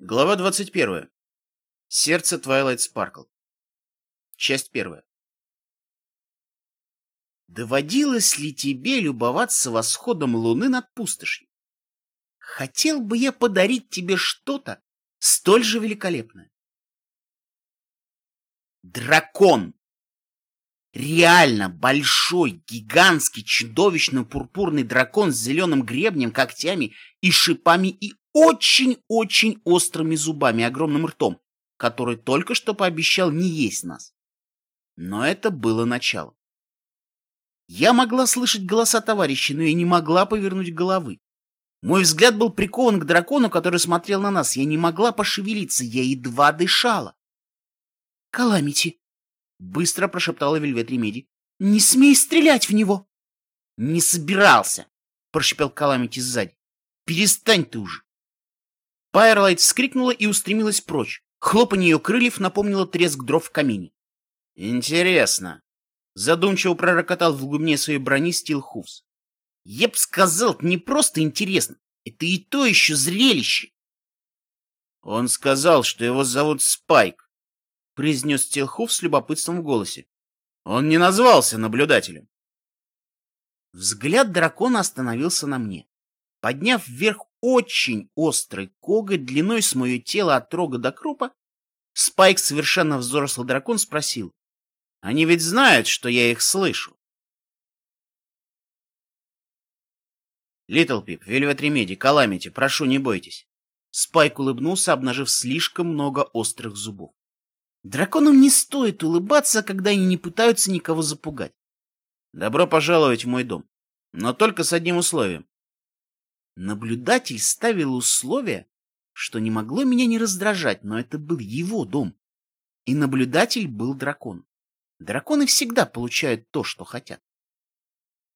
Глава 21. Сердце Твайлайт Спаркл. Часть первая. Доводилось ли тебе любоваться восходом луны над пустошью? Хотел бы я подарить тебе что-то столь же великолепное. Дракон! Реально большой, гигантский, чудовищно-пурпурный дракон с зеленым гребнем, когтями и шипами и очень-очень острыми зубами огромным ртом, который только что пообещал не есть нас. Но это было начало. Я могла слышать голоса товарищей, но я не могла повернуть головы. Мой взгляд был прикован к дракону, который смотрел на нас. Я не могла пошевелиться, я едва дышала. — Каламити! — быстро прошептала Вельвет Ремеди. — Не смей стрелять в него! — Не собирался! — прошепел Каламити сзади. — Перестань ты уже! Пайерлайт вскрикнула и устремилась прочь. Хлопанье ее крыльев напомнило треск дров в камине. «Интересно», — задумчиво пророкотал в глубине своей брони Стил Хувс. «Я б сказал, не просто интересно, это и то еще зрелище». «Он сказал, что его зовут Спайк», — произнес Стил Хувс с любопытством в голосе. «Он не назвался наблюдателем». Взгляд дракона остановился на мне. Подняв вверх очень острый коготь длиной с мое тело от рога до крупа, Спайк, совершенно взрослый дракон, спросил. Они ведь знают, что я их слышу. Литл Пип, Вельвет Ремеди, Каламити, прошу, не бойтесь. Спайк улыбнулся, обнажив слишком много острых зубов. Драконам не стоит улыбаться, когда они не пытаются никого запугать. Добро пожаловать в мой дом. Но только с одним условием. Наблюдатель ставил условие, что не могло меня не раздражать, но это был его дом. И наблюдатель был дракон. Драконы всегда получают то, что хотят.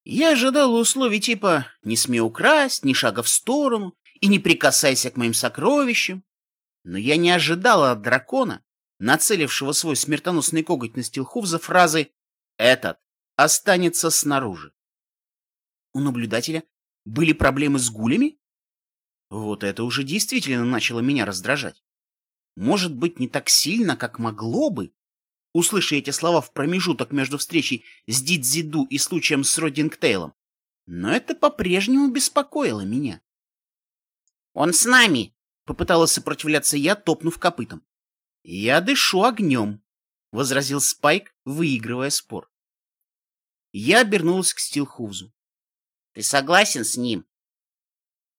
Я ожидал условий типа «не смей украсть», «ни шага в сторону» и «не прикасайся к моим сокровищам». Но я не ожидал от дракона, нацелившего свой смертоносный коготь на Стилхув фразы «этот останется снаружи». У наблюдателя были проблемы с гулями? Вот это уже действительно начало меня раздражать. Может быть, не так сильно, как могло бы? Услыша эти слова в промежуток между встречей с Дидзиду и случаем с Родингтейлом. Но это по-прежнему беспокоило меня. «Он с нами!» — попыталась сопротивляться я, топнув копытом. «Я дышу огнем», — возразил Спайк, выигрывая спор. Я обернулась к Стилхузу. Ты согласен с ним?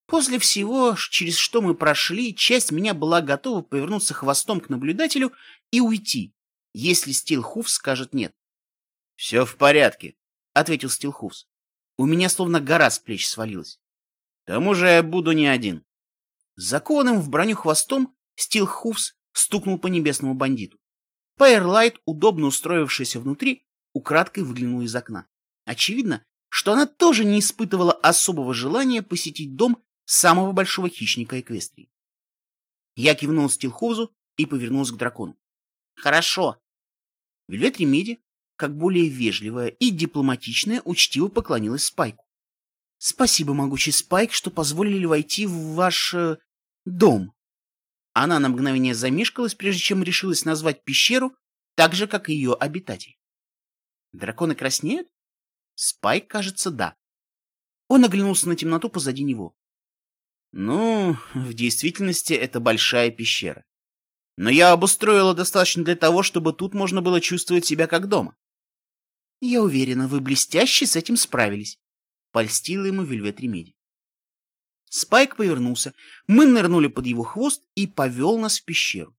После всего, через что мы прошли, часть меня была готова повернуться хвостом к наблюдателю и уйти, если Стилхуф скажет нет. — Все в порядке, — ответил Стилхуфс. У меня словно гора с плеч свалилась. К тому же я буду не один. Закованным в броню хвостом Стилхуфс стукнул по небесному бандиту. Пайерлайт, удобно устроившийся внутри, украдкой выглянул из окна. Очевидно, что она тоже не испытывала особого желания посетить дом самого большого хищника Эквестрии. Я кивнул Стилхозу и повернулся к дракону. «Хорошо». Вельвет Ремеди, как более вежливая и дипломатичная, учтиво поклонилась Спайку. «Спасибо, могучий Спайк, что позволили войти в ваш... Э, дом». Она на мгновение замешкалась, прежде чем решилась назвать пещеру так же, как и ее обитатель. «Драконы краснеют?» Спайк, кажется, да. Он оглянулся на темноту позади него. Ну, в действительности это большая пещера. Но я обустроила достаточно для того, чтобы тут можно было чувствовать себя как дома. Я уверена, вы блестяще с этим справились. Польстила ему Вельвет Ремеди. Спайк повернулся, мы нырнули под его хвост и повел нас в пещеру.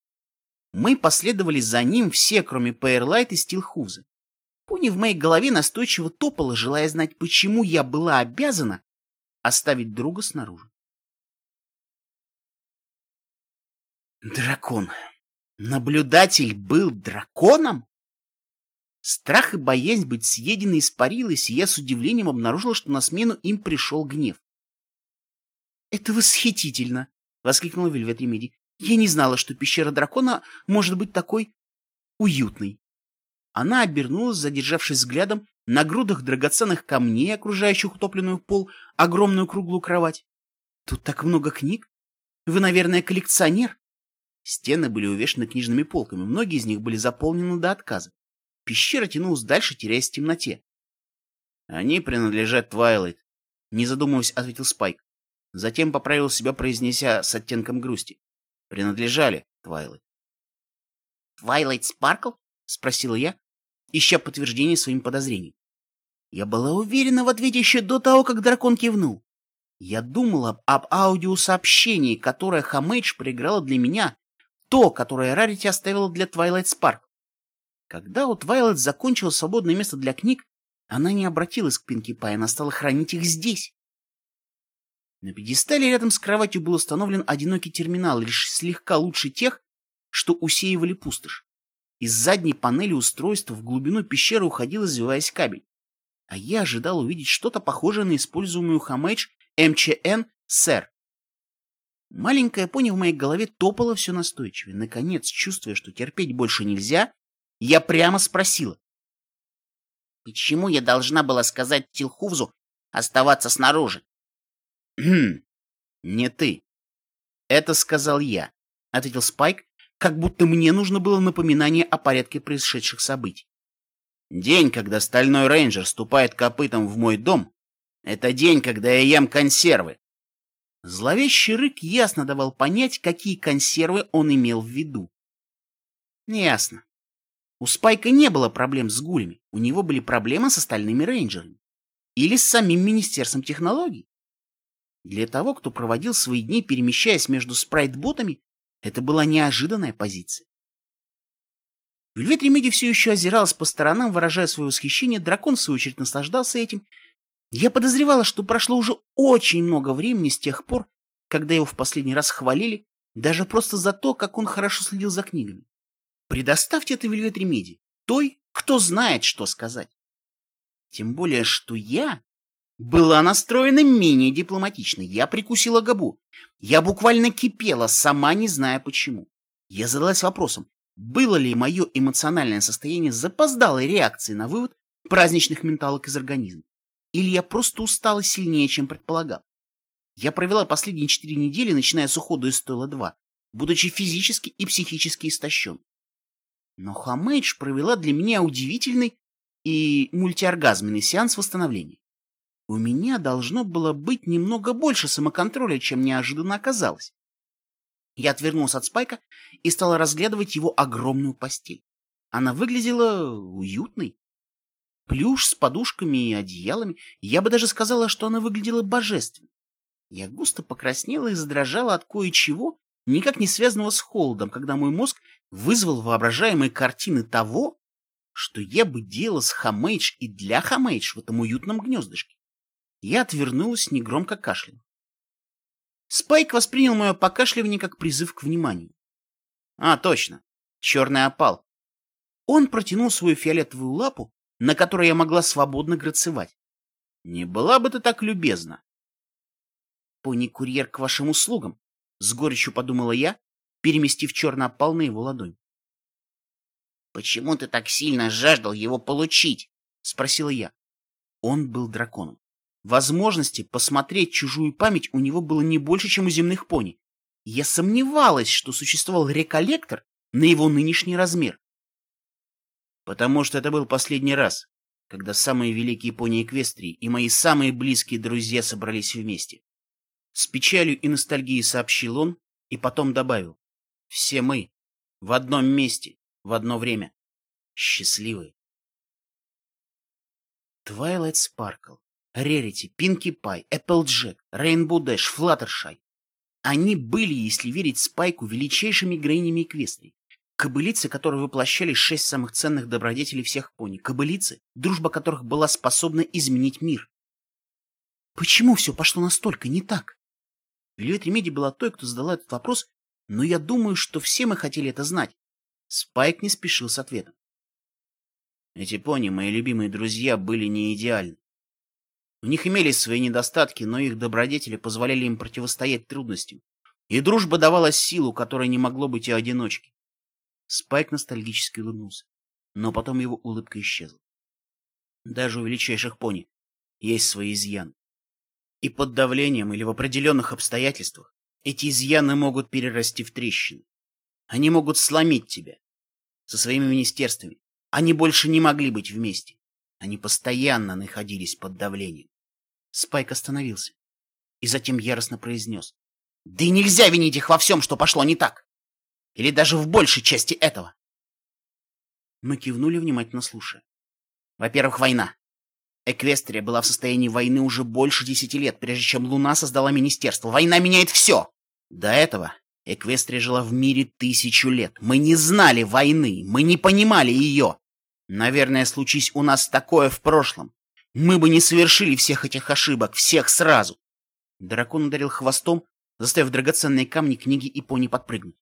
Мы последовали за ним все, кроме Пейерлайт и Стилхуза. Пони в моей голове настойчиво топала, желая знать, почему я была обязана оставить друга снаружи. Дракон. Наблюдатель был драконом? Страх и боязнь быть съеденной испарилась, и я с удивлением обнаружила, что на смену им пришел гнев. «Это восхитительно!» — воскликнула Вельвет Ремеди. «Я не знала, что пещера дракона может быть такой уютной». Она обернулась, задержавшись взглядом на грудах драгоценных камней, окружающих утопленную пол огромную круглую кровать. «Тут так много книг. Вы, наверное, коллекционер?» Стены были увешаны книжными полками, многие из них были заполнены до отказа. Пещера тянулась дальше, теряясь в темноте. «Они принадлежат Твайлайт», — не задумываясь, ответил Спайк. Затем поправил себя, произнеся с оттенком грусти. «Принадлежали Твайлайт». «Твайлайт Спаркл?» — спросила я, ища подтверждение своим подозрениям. Я была уверена в ответе еще до того, как дракон кивнул. Я думала об аудиосообщении, которое Хомейдж проиграла для меня, то, которое Рарити оставила для Твайлайт Спаркл. Когда у Твайлайт закончилось свободное место для книг, она не обратилась к Пинки Пай, она стала хранить их здесь. На пьедестале рядом с кроватью был установлен одинокий терминал, лишь слегка лучше тех, что усеивали пустошь. Из задней панели устройства в глубину пещеры уходил, извиваясь кабель. А я ожидал увидеть что-то похожее на используемую Хамэдж МЧН «Сэр». Маленькая пони в моей голове топала все настойчивее. Наконец, чувствуя, что терпеть больше нельзя, я прямо спросила. «Почему я должна была сказать Тилхувзу оставаться снаружи?» «Хм, не ты. Это сказал я», — ответил Спайк, как будто мне нужно было напоминание о порядке происшедших событий. День, когда стальной рейнджер ступает копытом в мой дом, это день, когда я ем консервы. Зловещий рык ясно давал понять, какие консервы он имел в виду. Ясно. У Спайка не было проблем с гулями, у него были проблемы с остальными рейнджерами. Или с самим Министерством технологий. Для того, кто проводил свои дни, перемещаясь между спрайт-ботами, это была неожиданная позиция. Вельвет Ремеди все еще озиралась по сторонам, выражая свое восхищение, дракон, в свою очередь, наслаждался этим. Я подозревала, что прошло уже очень много времени с тех пор, когда его в последний раз хвалили, даже просто за то, как он хорошо следил за книгами. Предоставьте это Вельвет Ремеди, той, кто знает, что сказать. Тем более, что я была настроена менее дипломатично. Я прикусила губу. Я буквально кипела, сама не зная почему. Я задалась вопросом, было ли мое эмоциональное состояние запоздалой реакцией на вывод праздничных менталок из организма? Или я просто устала сильнее, чем предполагал? Я провела последние четыре недели, начиная с ухода из стойла 2, будучи физически и психически истощен. Но Хамейдж провела для меня удивительный и мультиоргазменный сеанс восстановления. У меня должно было быть немного больше самоконтроля, чем неожиданно оказалось. Я отвернулся от Спайка и стал разглядывать его огромную постель. Она выглядела уютной. Плюш с подушками и одеялами. Я бы даже сказала, что она выглядела божественно. Я густо покраснела и задрожала от кое-чего, никак не связанного с холодом, когда мой мозг вызвал воображаемые картины того, что я бы делала с Хамейдж и для Хамейдж в этом уютном гнездышке. Я отвернулась, негромко кашлянув. Спайк воспринял мое покашливание как призыв к вниманию. А, точно. Черный опал. Он протянул свою фиолетовую лапу, на которой я могла свободно грацевать. Не была бы ты так любезна. Пони-курьер к вашим услугам, с горечью подумала я, переместив черный опал на его ладонь. Почему ты так сильно жаждал его получить? спросила я. Он был драконом. Возможности посмотреть чужую память у него было не больше, чем у земных пони. Я сомневалась, что существовал реколлектор на его нынешний размер. Потому что это был последний раз, когда самые великие пони Эквестрии и мои самые близкие друзья собрались вместе. С печалью и ностальгией сообщил он и потом добавил. Все мы в одном месте, в одно время. Счастливые. Twilight Sparkle Рерити, Пинки Пай, Эпплджек, Рейнбоу Дэш, Флаттершай. Они были, если верить Спайку, величайшими героинями Эквестрии. Кобылицы, которые воплощали шесть самых ценных добродетелей всех пони. Кобылицы, дружба которых была способна изменить мир. Почему все пошло настолько не так? Вильет Ремеди была той, кто задала этот вопрос, но я думаю, что все мы хотели это знать. Спайк не спешил с ответом. Эти пони, мои любимые друзья, были не идеальны. У них имелись свои недостатки, но их добродетели позволяли им противостоять трудностям. И дружба давала силу, которой не могло быть и одиночки. Спайк ностальгически улыбнулся, но потом его улыбка исчезла. Даже у величайших пони есть свои изъяны. И под давлением или в определенных обстоятельствах эти изъяны могут перерасти в трещины. Они могут сломить тебя. Со своими министерствами. Они больше не могли быть вместе. Они постоянно находились под давлением. Спайк остановился и затем яростно произнес. Да и нельзя винить их во всем, что пошло не так. Или даже в большей части этого. Мы кивнули, внимательно слушая. Во-первых, война. Эквестрия была в состоянии войны уже больше десяти лет, прежде чем Луна создала министерство. Война меняет все. До этого Эквестрия жила в мире тысячу лет. Мы не знали войны, мы не понимали ее. Наверное, случись у нас такое в прошлом. Мы бы не совершили всех этих ошибок, всех сразу. Дракон ударил хвостом, заставив драгоценные камни, книги и пони подпрыгнуть.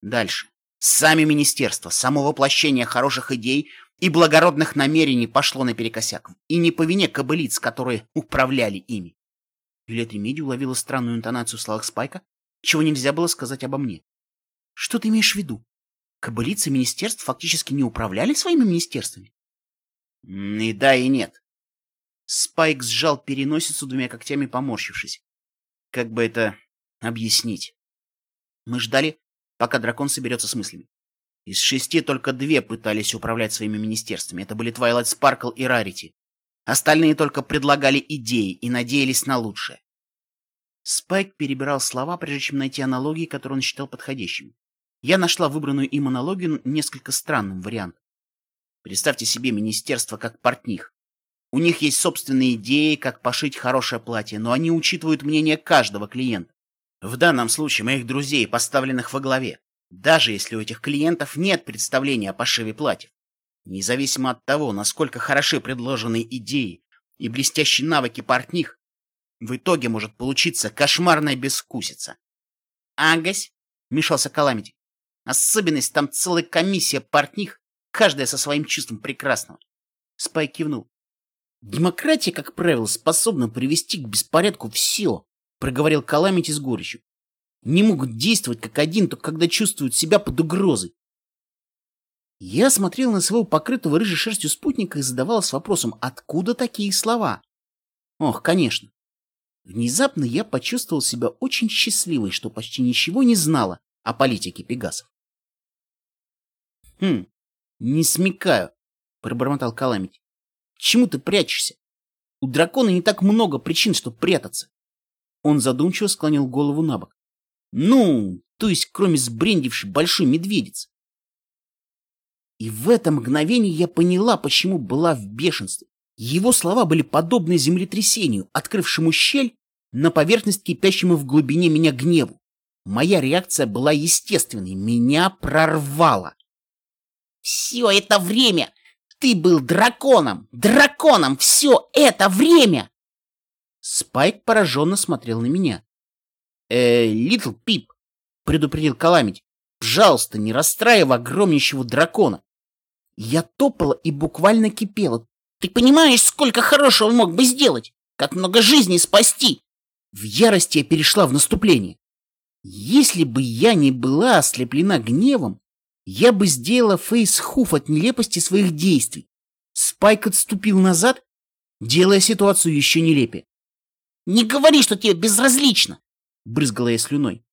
Дальше. Сами министерства, само воплощение хороших идей и благородных намерений пошло наперекосяк. И не по вине кобылиц, которые управляли ими. Юлия Тремиди уловила странную интонацию в словах Спайка, чего нельзя было сказать обо мне. Что ты имеешь в виду? Кобылицы министерств фактически не управляли своими министерствами? И да, и нет. Спайк сжал переносицу двумя когтями, поморщившись. Как бы это объяснить? Мы ждали, пока дракон соберется с мыслями. Из шести только две пытались управлять своими министерствами. Это были Твайлайт Спаркл и Рарити. Остальные только предлагали идеи и надеялись на лучшее. Спайк перебирал слова, прежде чем найти аналогии, которые он считал подходящими. Я нашла выбранную им аналогию несколько странным вариантом. Представьте себе министерство как портних. У них есть собственные идеи, как пошить хорошее платье, но они учитывают мнение каждого клиента. В данном случае моих друзей, поставленных во главе, даже если у этих клиентов нет представления о пошиве платьев. Независимо от того, насколько хороши предложенные идеи и блестящие навыки портних, в итоге может получиться кошмарная бескусица. «Агась», — мешался Каламити, — «особенность там целая комиссия портних, каждая со своим чувством прекрасного». Спай кивнул. «Демократия, как правило, способна привести к беспорядку все», — проговорил Каламити с горечью. «Не могут действовать как один, только когда чувствуют себя под угрозой». Я смотрел на своего покрытого рыжей шерстью спутника и задавался вопросом, откуда такие слова? Ох, конечно. Внезапно я почувствовал себя очень счастливой, что почти ничего не знала о политике пегасов. «Хм, не смекаю», — пробормотал Каламити. «Чему ты прячешься? У дракона не так много причин, чтобы прятаться». Он задумчиво склонил голову на бок. «Ну, то есть кроме сбрендившей большой медведицы». И в это мгновение я поняла, почему была в бешенстве. Его слова были подобны землетрясению, открывшему щель на поверхность кипящему в глубине меня гневу. Моя реакция была естественной, меня прорвало. «Все это время ты был драконом! Драконом все это время!» Спайк пораженно смотрел на меня. «Э, Литл Пип», — предупредил Каламить, — «пожалуйста, не расстраивай огромнейшего дракона». Я топала и буквально кипела. «Ты понимаешь, сколько хорошего мог бы сделать? Как много жизней спасти? В ярости я перешла в наступление. Если бы я не была ослеплена гневом, я бы сделала фейс-хуф от нелепости своих действий. Спайк отступил назад, делая ситуацию еще нелепее. «Не говори, что тебе безразлично!» — брызгала я слюной.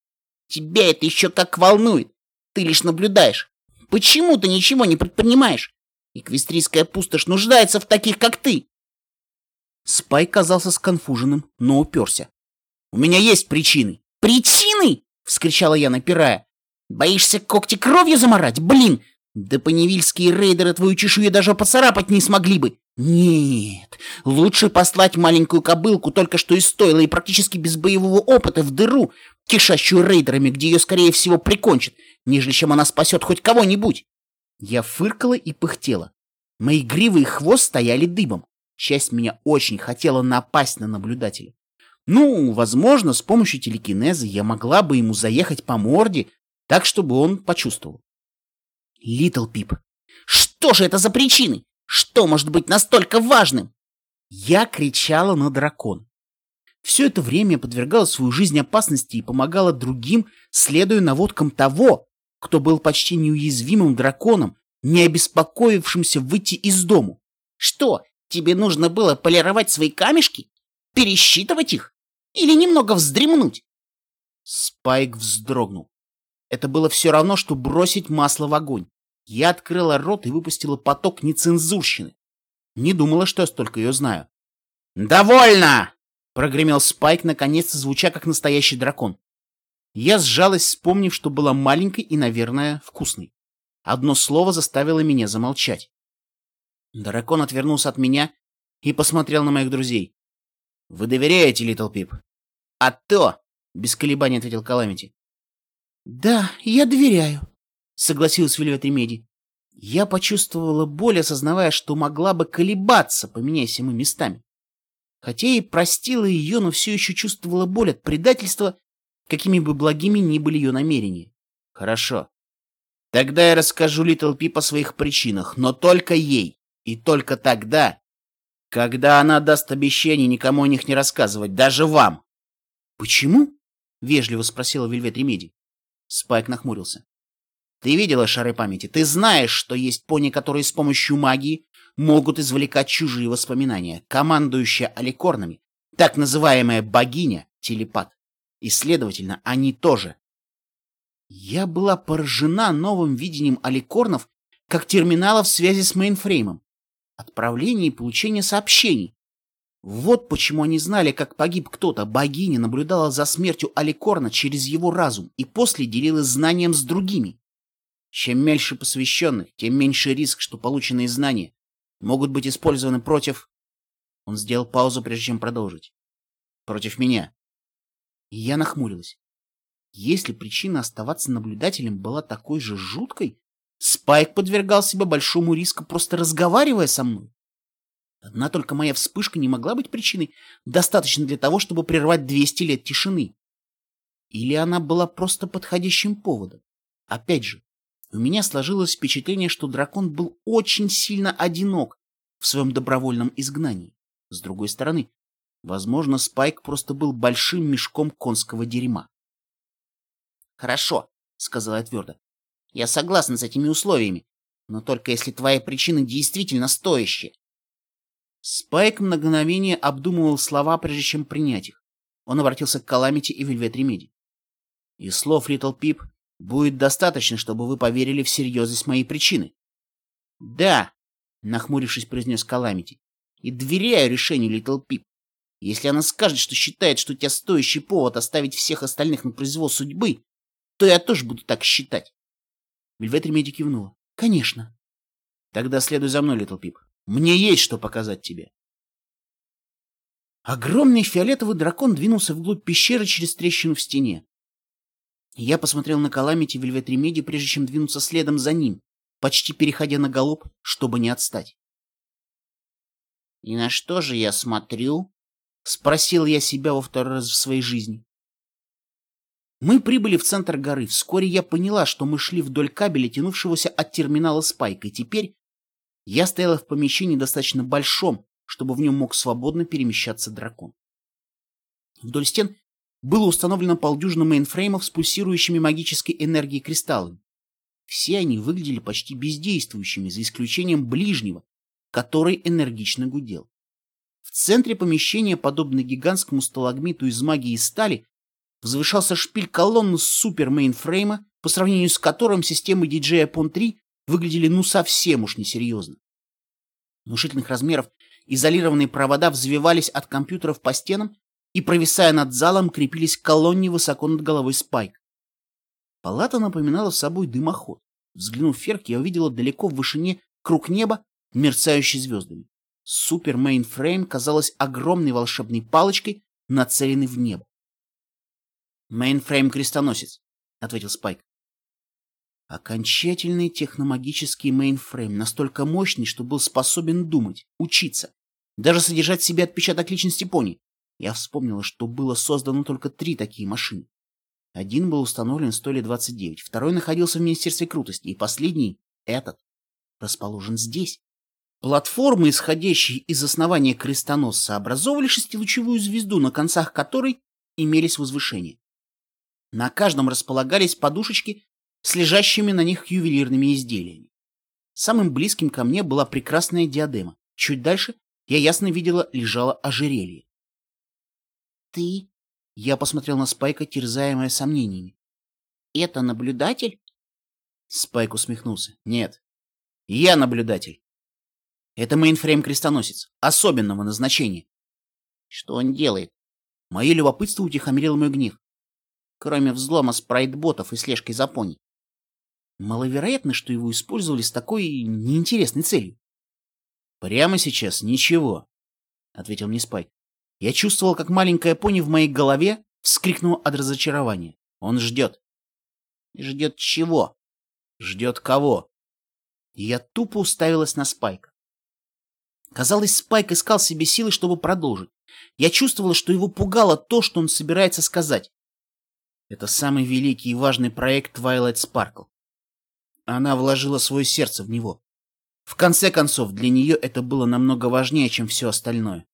«Тебя это еще как волнует. Ты лишь наблюдаешь. Почему ты ничего не предпринимаешь? Эквестрийская пустошь нуждается в таких, как ты!» Спайк казался сконфуженным, но уперся. У меня есть причины. Причины? Вскричала я, напирая. Боишься когти кровью заморать? Блин! Да поневильские рейдеры твою чешую даже поцарапать не смогли бы. Нет, лучше послать маленькую кобылку, только что из стойла и практически без боевого опыта в дыру, кишащую рейдерами, где ее, скорее всего, прикончат, нежели чем она спасет хоть кого-нибудь. Я фыркала и пыхтела. Мои гривы и хвост стояли дыбом. Часть меня очень хотела напасть на наблюдателя. Ну, возможно, с помощью телекинеза я могла бы ему заехать по морде, так, чтобы он почувствовал. Литл Пип, что же это за причины? Что может быть настолько важным? Я кричала на дракон. Все это время я подвергала свою жизнь опасности и помогала другим, следуя наводкам того, кто был почти неуязвимым драконом, не обеспокоившимся выйти из дому. Что, тебе нужно было полировать свои камешки? Пересчитывать их? Или немного вздремнуть?» Спайк вздрогнул. Это было все равно, что бросить масло в огонь. Я открыла рот и выпустила поток нецензурщины. Не думала, что я столько ее знаю. «Довольно!» — прогремел Спайк, наконец-то звуча как настоящий дракон. Я сжалась, вспомнив, что была маленькой и, наверное, вкусной. Одно слово заставило меня замолчать. Дракон отвернулся от меня и посмотрел на моих друзей. «Вы доверяете, Литл Пип?» «А то!» — без колебаний ответил Каламити. «Да, я доверяю», — согласилась Вельвет Ремеди. Я почувствовала боль, осознавая, что могла бы колебаться, поменяйся мы местами. Хотя и простила ее, но все еще чувствовала боль от предательства, какими бы благими ни были ее намерения. Хорошо. Тогда я расскажу Литл Пип о своих причинах, но только ей. И только тогда, когда она даст обещание никому о них не рассказывать, даже вам. — Почему? — вежливо спросила Вельвет Ремеди. Спайк нахмурился. — Ты видела шары памяти? Ты знаешь, что есть пони, которые с помощью магии могут извлекать чужие воспоминания. Командующая аликорнами, так называемая богиня, телепат. И, следовательно, они тоже. Я была поражена новым видением аликорнов как терминалов связи с мейнфреймом отправление и получение сообщений. Вот почему они знали, как погиб кто-то. Богиня наблюдала за смертью Аликорна через его разум и после делилась знанием с другими. Чем меньше посвященных, тем меньше риск, что полученные знания могут быть использованы против... Он сделал паузу, прежде чем продолжить. Против меня. И я нахмурилась. Если причина оставаться наблюдателем была такой же жуткой, Спайк подвергал себя большому риску, просто разговаривая со мной. Одна только моя вспышка не могла быть причиной, достаточно для того, чтобы прервать 200 лет тишины. Или она была просто подходящим поводом. Опять же, у меня сложилось впечатление, что дракон был очень сильно одинок в своем добровольном изгнании. С другой стороны, возможно, Спайк просто был большим мешком конского дерьма. «Хорошо», — сказала я твердо. Я согласна с этими условиями, но только если твои причины действительно стоящие. Спайк мгновение обдумывал слова, прежде чем принять их. Он обратился к Каламити и Вельвет Ремеди. И слов Литл Пип будет достаточно, чтобы вы поверили в серьезность моей причины. — Да, — нахмурившись, произнес Каламити, — и доверяю решению Литл Пип. Если она скажет, что считает, что у тебя стоящий повод оставить всех остальных на произвол судьбы, то я тоже буду так считать. Вельвет Ремеди кивнула. «Конечно». «Тогда следуй за мной, Литл Пип. Мне есть что показать тебе». Огромный фиолетовый дракон двинулся вглубь пещеры через трещину в стене. Я посмотрел на Каламити Вельвет Ремеди, прежде чем двинуться следом за ним, почти переходя на галоп, чтобы не отстать. «И на что же я смотрю?» — спросил я себя во второй раз в своей жизни. Мы прибыли в центр горы. Вскоре я поняла, что мы шли вдоль кабеля, тянувшегося от терминала Спайка, и теперь я стояла в помещении достаточно большом, чтобы в нем мог свободно перемещаться дракон. Вдоль стен было установлено полдюжины мейнфреймов с пульсирующими магической энергией кристаллами. Все они выглядели почти бездействующими, за исключением ближнего, который энергично гудел. В центре помещения, подобно гигантскому сталагмиту из магии и стали, возвышался шпиль колонны супер-мейнфрейма, по сравнению с которым системы DJ Pon 3 выглядели ну совсем уж несерьезно. Внушительных размеров изолированные провода взвивались от компьютеров по стенам и, провисая над залом, крепились к колонне высоко над головой Спайка. Палата напоминала собой дымоход. Взглянув вверх, я увидела далеко в вышине круг неба, мерцающий звездами. Супер-мейнфрейм казалось огромной волшебной палочкой, нацеленной в небо. «Мейнфрейм-крестоносец», — ответил Спайк. Окончательный техномагический мейнфрейм, настолько мощный, что был способен думать, учиться, даже содержать в себе отпечаток личности пони. Я вспомнила, что было создано только три такие машины. Один был установлен в Стойле 29, второй находился в Министерстве крутости, и последний, этот, расположен здесь. Платформы, исходящие из основания крестоносца, образовывали шестилучевую звезду, на концах которой имелись возвышения. На каждом располагались подушечки с лежащими на них ювелирными изделиями. Самым близким ко мне была прекрасная диадема. Чуть дальше я ясно видела лежало ожерелье. «Ты?» — я посмотрел на Спайка, терзаемая сомнениями. это наблюдатель? Спайк усмехнулся. Нет, я наблюдатель. Это мейнфрейм-крестоносец, особенного назначения. Что он делает? Мое любопытство утихомирило мой гнев. Кроме взлома спрайт-ботов и слежки за пони. Маловероятно, что его использовали с такой неинтересной целью. Прямо сейчас ничего, — ответил мне Спайк. Я чувствовал, как маленькая пони в моей голове вскрикнула от разочарования. Он ждет. Ждет чего? Ждет кого? Я тупо уставилась на Спайка. Казалось, Спайк искал себе силы, чтобы продолжить. Я чувствовала, что его пугало то, что он собирается сказать. Это самый великий и важный проект Twilight Sparkle. Она вложила свое сердце в него. В конце концов, для нее это было намного важнее, чем все остальное.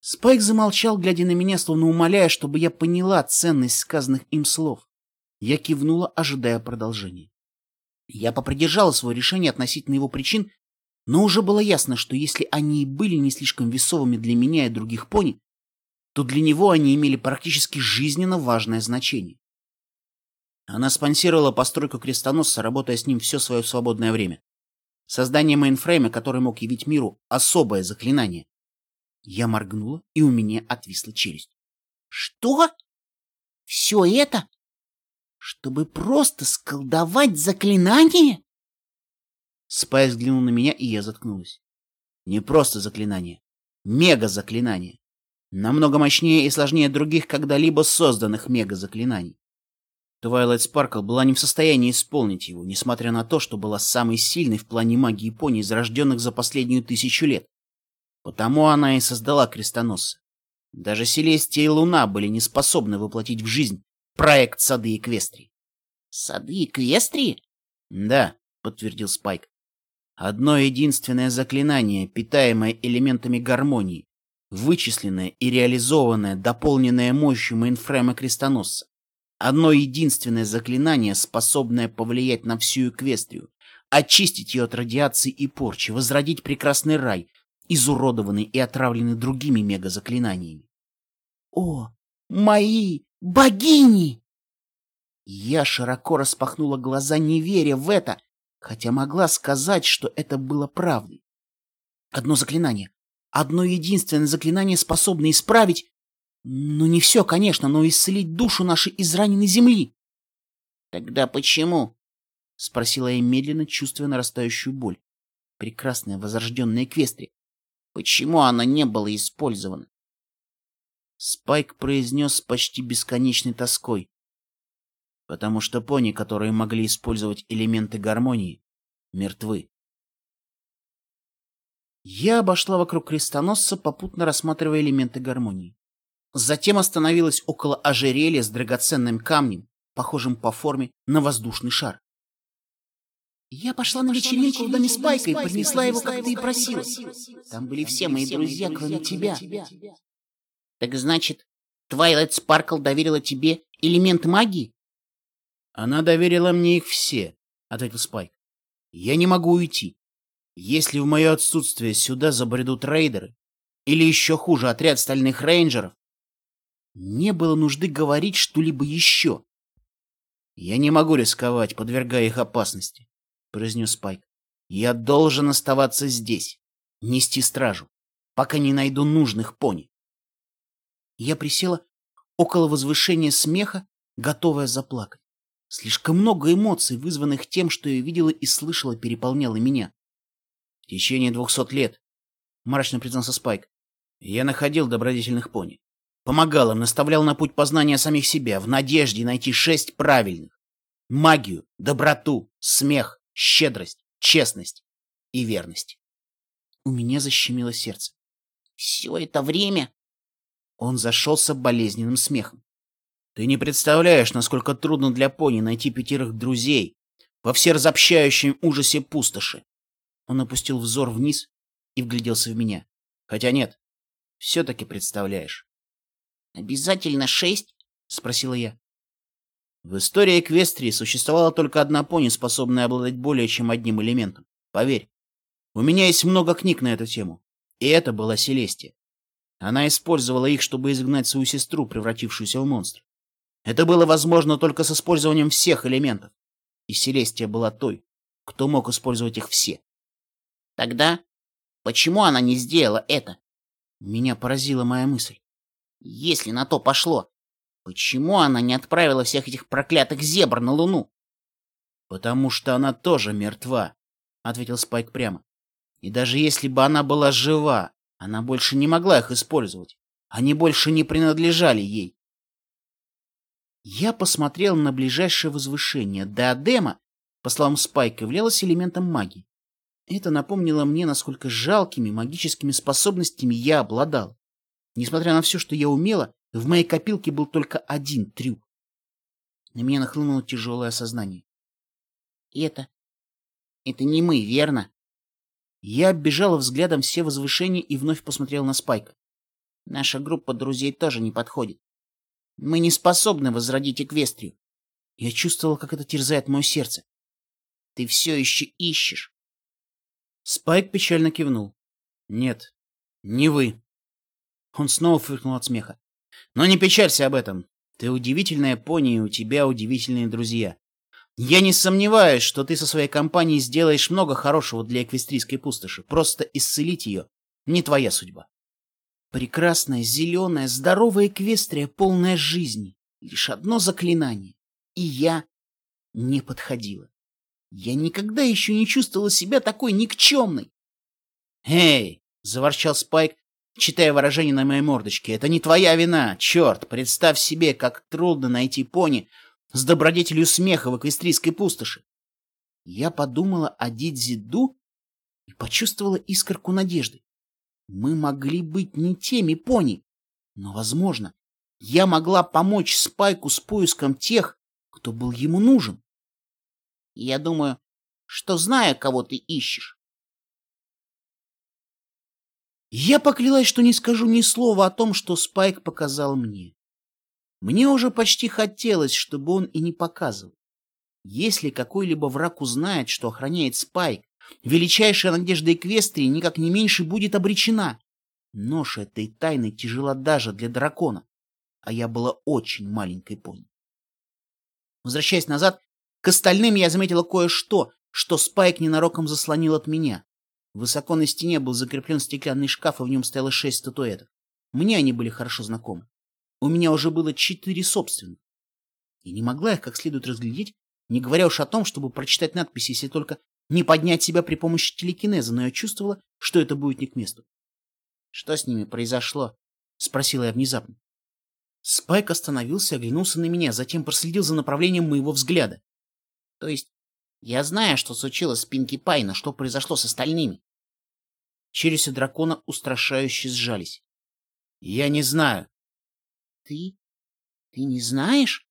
Спайк замолчал, глядя на меня, словно умоляя, чтобы я поняла ценность сказанных им слов. Я кивнула, ожидая продолжения. Я попридержала свое решение относительно его причин, но уже было ясно, что если они и были не слишком весомыми для меня и других пони, то для него они имели практически жизненно важное значение. Она спонсировала постройку крестоносца, работая с ним все свое свободное время. Создание мейнфрейма, который мог явить миру особое заклинание. Я моргнула, и у меня отвисла челюсть. Что? Все это? Чтобы просто сколдовать заклинание? Спайк взглянул на меня, и я заткнулась. Не просто заклинание. Мега-заклинание. Намного мощнее и сложнее других когда-либо созданных мега-заклинаний. Твайлайт Спаркл была не в состоянии исполнить его, несмотря на то, что была самой сильной в плане магии пони из рожденных за последнюю тысячу лет. Потому она и создала крестоносца. Даже Селестия и Луна были не способны воплотить в жизнь проект Сады Эквестрии. Сады Эквестрии? Да, подтвердил Спайк. Одно единственное заклинание, питаемое элементами гармонии, вычисленное и реализованное, дополненное мощью мейнфрейма крестоносца. Одно единственное заклинание, способное повлиять на всю Эквестрию, очистить ее от радиации и порчи, возродить прекрасный рай, изуродованный и отравленный другими мегазаклинаниями. «О, мои богини!» Я широко распахнула глаза, не веря в это, хотя могла сказать, что это было правдой. Одно заклинание, одно единственное заклинание, способное исправить, ну не все, конечно, но исцелить душу нашей израненной земли. Тогда почему? — спросила я медленно, чувствуя нарастающую боль. Прекрасная возрожденная Эквестрия. Почему она не была использована? Спайк произнес с почти бесконечной тоской. Потому что пони, которые могли использовать элементы гармонии, мертвы. Я обошла вокруг крестоносца, попутно рассматривая элементы гармонии. Затем остановилась около ожерелья с драгоценным камнем, похожим по форме на воздушный шар. Я пошла на вечеринку в доме Спайка и принесла его, как ты и просила. Там были все мои друзья, кроме тебя. Так значит, Твайлайт Спаркл доверила тебе элемент магии? Она доверила мне их все, — ответил Спайк. Я не могу уйти. Если в мое отсутствие сюда забредут рейдеры, или еще хуже, отряд стальных рейнджеров, не было нужды говорить что-либо еще. Я не могу рисковать, подвергая их опасности произнес Спайк. «Я должен оставаться здесь, нести стражу, пока не найду нужных пони». Я присела около возвышения смеха, готовая заплакать. Слишком много эмоций, вызванных тем, что я видела и слышала, переполняло меня. В течение двухсот лет, — мрачно признался Спайк, — я находил добродетельных пони. Помогал им, наставлял на путь познания самих себя, в надежде найти шесть правильных. Магию, доброту, смех, щедрость, честность и верность. У меня защемило сердце. Все это время... Он зашелся болезненным смехом. Ты не представляешь, насколько трудно для пони найти пятерых друзей во всеразобщающем ужасе пустоши. Он опустил взор вниз и вгляделся в меня. Хотя нет, все-таки представляешь. «Обязательно шесть?» — спросила я. В истории Эквестрии существовала только одна пони, способная обладать более чем одним элементом. Поверь, у меня есть много книг на эту тему. И это была Селестия. Она использовала их, чтобы изгнать свою сестру, превратившуюся в монстра. Это было возможно только с использованием всех элементов. И Селестия была той, кто мог использовать их все. Тогда почему она не сделала это? Меня поразила моя мысль. Если на то пошло, почему она не отправила всех этих проклятых зебр на Луну? Потому что она тоже мертва, ответил Спайк прямо. И даже если бы она была жива, она больше не могла их использовать. Они больше не принадлежали ей. Я посмотрел на ближайшее возвышение. Диадема, по словам Спайка, являлась элементом магии. Это напомнило мне, насколько жалкими магическими способностями я обладал. Несмотря на все, что я умела, в моей копилке был только один трюк. На меня нахлынуло тяжелое осознание. Это... это не мы, верно? Я оббежала взглядом все возвышения и вновь посмотрел на Спайка. Наша группа друзей тоже не подходит. Мы не способны возродить Эквестрию. Я чувствовал, как это терзает мое сердце. Ты все еще ищешь. Спайк печально кивнул. Нет, не вы. Он снова фыркнул от смеха. Но не печалься об этом. Ты удивительная пони, и у тебя удивительные друзья. Я не сомневаюсь, что ты со своей компанией сделаешь много хорошего для эквестрийской пустоши. Просто исцелить ее не твоя судьба. Прекрасная, зеленая, здоровая эквестрия, полная жизни. Лишь одно заклинание. И я не подходила. Я никогда еще не чувствовала себя такой никчемной. «Эй!» — заворчал Спайк, читая выражение на моей мордочке. «Это не твоя вина! Черт! Представь себе, как трудно найти пони с добродетелью смеха в эквестрийской пустоши!» Я подумала о Дидзиду и почувствовала искорку надежды. Мы могли быть не теми пони, но, возможно, я могла помочь Спайку с поиском тех, кто был ему нужен. Я думаю, что знаю, кого ты ищешь. Я поклялась, что не скажу ни слова о том, что Спайк показал мне. Мне уже почти хотелось, чтобы он и не показывал. Если какой-либо враг узнает, что охраняет Спайк, Величайшая надежда Эквестрии никак не меньше будет обречена. Нож этой тайны тяжела даже для дракона, а я была очень маленькой пони. Возвращаясь назад, к остальным я заметила кое-что, что Спайк ненароком заслонил от меня. Высоко на стене был закреплен стеклянный шкаф, и в нем стояло шесть статуэток. Мне они были хорошо знакомы. У меня уже было четыре собственных. И не могла их как следует разглядеть, не говоря уж о том, чтобы прочитать надписи, если только не поднять себя при помощи телекинеза, но я чувствовала, что это будет не к месту. — Что с ними произошло? — спросила я внезапно. Спайк остановился, оглянулся на меня, затем проследил за направлением моего взгляда. — То есть я знаю, что случилось с Пинки Пай, но что произошло с остальными? Челюсти дракона устрашающе сжались. — Я не знаю. — Ты? Ты не знаешь?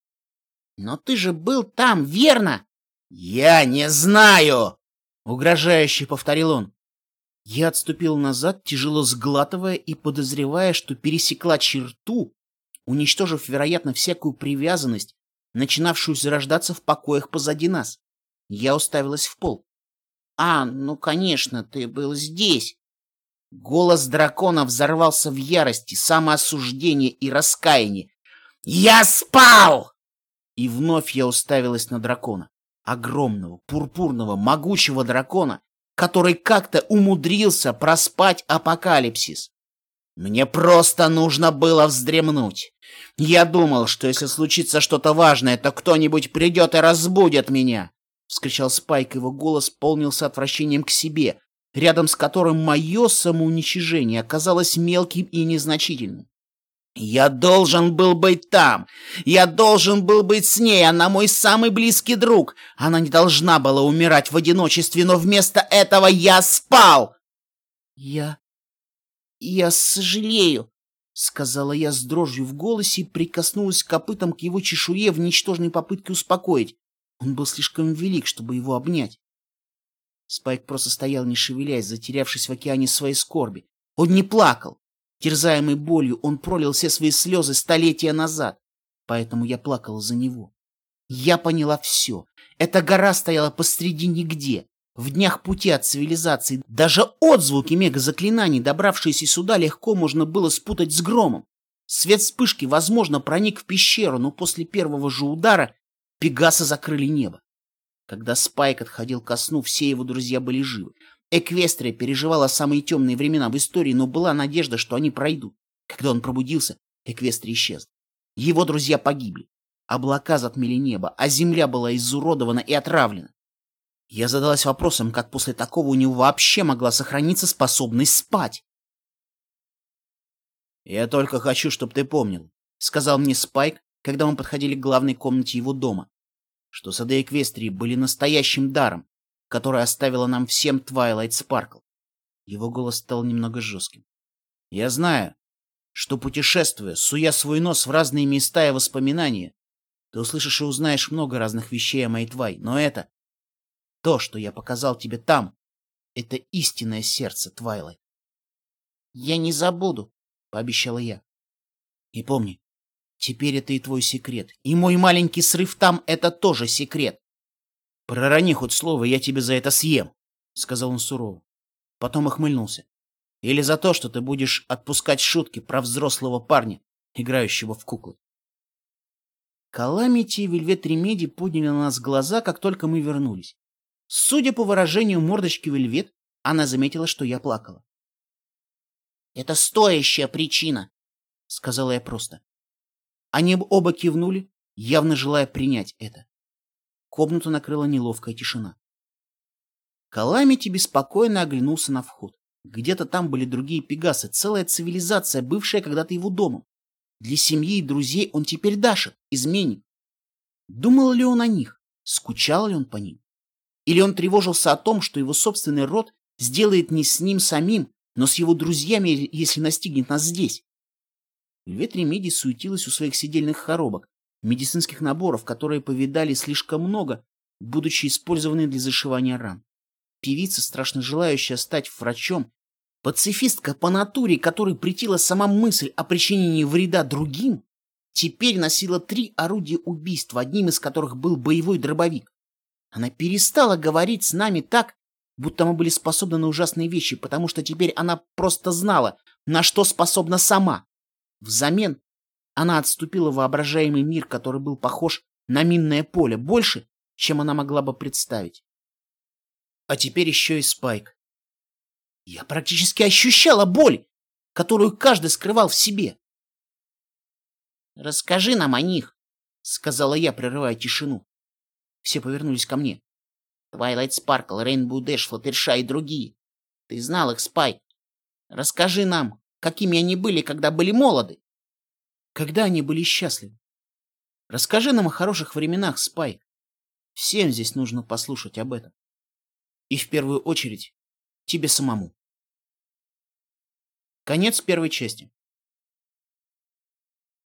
Но ты же был там, верно? — Я не знаю! Угрожающе повторил он. Я отступил назад, тяжело сглатывая и подозревая, что пересекла черту, уничтожив, вероятно, всякую привязанность, начинавшую зарождаться в покоях позади нас. Я уставилась в пол. «А, ну, конечно, ты был здесь!» Голос дракона взорвался в ярости, самоосуждении и раскаянии. «Я спал!» И вновь я уставилась на дракона огромного, пурпурного, могучего дракона, который как-то умудрился проспать апокалипсис. Мне просто нужно было вздремнуть. Я думал, что если случится что-то важное, то кто-нибудь придет и разбудит меня. Вскричал Спайк, его голос полнился отвращением к себе, рядом с которым мое самоуничижение оказалось мелким и незначительным. Я должен был быть там. Я должен был быть с ней. Она мой самый близкий друг. Она не должна была умирать в одиночестве, но вместо этого я спал. Я... я сожалею, — сказала я с дрожью в голосе и прикоснулась копытом к его чешуе в ничтожной попытке успокоить. Он был слишком велик, чтобы его обнять. Спайк просто стоял, не шевелясь, затерявшись в океане своей скорби. Он не плакал. Терзаемый болью, он пролил все свои слезы столетия назад, поэтому я плакала за него. Я поняла все. Эта гора стояла посреди нигде. В днях пути от цивилизации даже отзвуки мегазаклинаний, добравшиеся сюда, легко можно было спутать с громом. Свет вспышки, возможно, проник в пещеру, но после первого же удара Пегаса закрыли небо. Когда Спайк отходил ко сну, все его друзья были живы. Эквестрия переживала самые темные времена в истории, но была надежда, что они пройдут. Когда он пробудился, Эквестрия исчезла. Его друзья погибли. Облака затмили небо, а земля была изуродована и отравлена. Я задалась вопросом, как после такого у него вообще могла сохраниться способность спать. «Я только хочу, чтобы ты помнил», — сказал мне Спайк, когда мы подходили к главной комнате его дома, что сады Эквестрии были настоящим даром, который оставила нам всем Твайлайт Спаркл. Его голос стал немного жестким. «Я знаю, что, путешествуя, суя свой нос в разные места и воспоминания, ты услышишь и узнаешь много разных вещей о моей Твай, но это то, что я показал тебе там, это истинное сердце Твайлайт. Я не забуду, пообещала я. И помни, теперь это и твой секрет. И мой маленький срыв там — это тоже секрет. Пророни хоть слово, я тебе за это съем, — сказал он сурово. Потом охмыльнулся. Или за то, что ты будешь отпускать шутки про взрослого парня, играющего в куклы. Каламити и Вельвет Ремеди подняли на нас глаза, как только мы вернулись. Судя по выражению мордочки Вельвет, она заметила, что я плакала. «Это стоящая причина», — сказала я просто. Они оба кивнули, явно желая принять это. Комнату накрыла неловкая тишина. Каламити беспокойно оглянулся на вход. Где-то там были другие пегасы, целая цивилизация, бывшая когда-то его домом. Для семьи и друзей он теперь Дашит, изменник. Думал ли он о них? Скучал ли он по ним? Или он тревожился о том, что его собственный род сделает не с ним самим, но с его друзьями, если настигнет нас здесь? Вельвет Ремеди суетилась у своих сидельных хоробок, медицинских наборов, которые повидали слишком много, будучи использованы для зашивания ран. Певица, страшно желающая стать врачом, пацифистка по натуре, которой претила сама мысль о причинении вреда другим, теперь носила три орудия убийства, одним из которых был боевой дробовик. Она перестала говорить с нами так, будто мы были способны на ужасные вещи, потому что теперь она просто знала, на что способна сама. Взамен она отступила в воображаемый мир, который был похож на минное поле, больше, чем она могла бы представить. А теперь еще и Спайк. Я практически ощущала боль, которую каждый скрывал в себе. «Расскажи нам о них», — сказала я, прерывая тишину. Все повернулись ко мне. Твайлайт Спаркл, Рейнбоу Дэш, Флаттершай и другие. Ты знал их, Спайк. Расскажи нам, какими они были, когда были молоды. Когда они были счастливы. Расскажи нам о хороших временах, Спайк. Всем здесь нужно послушать об этом. И в первую очередь тебе самому. Конец первой части.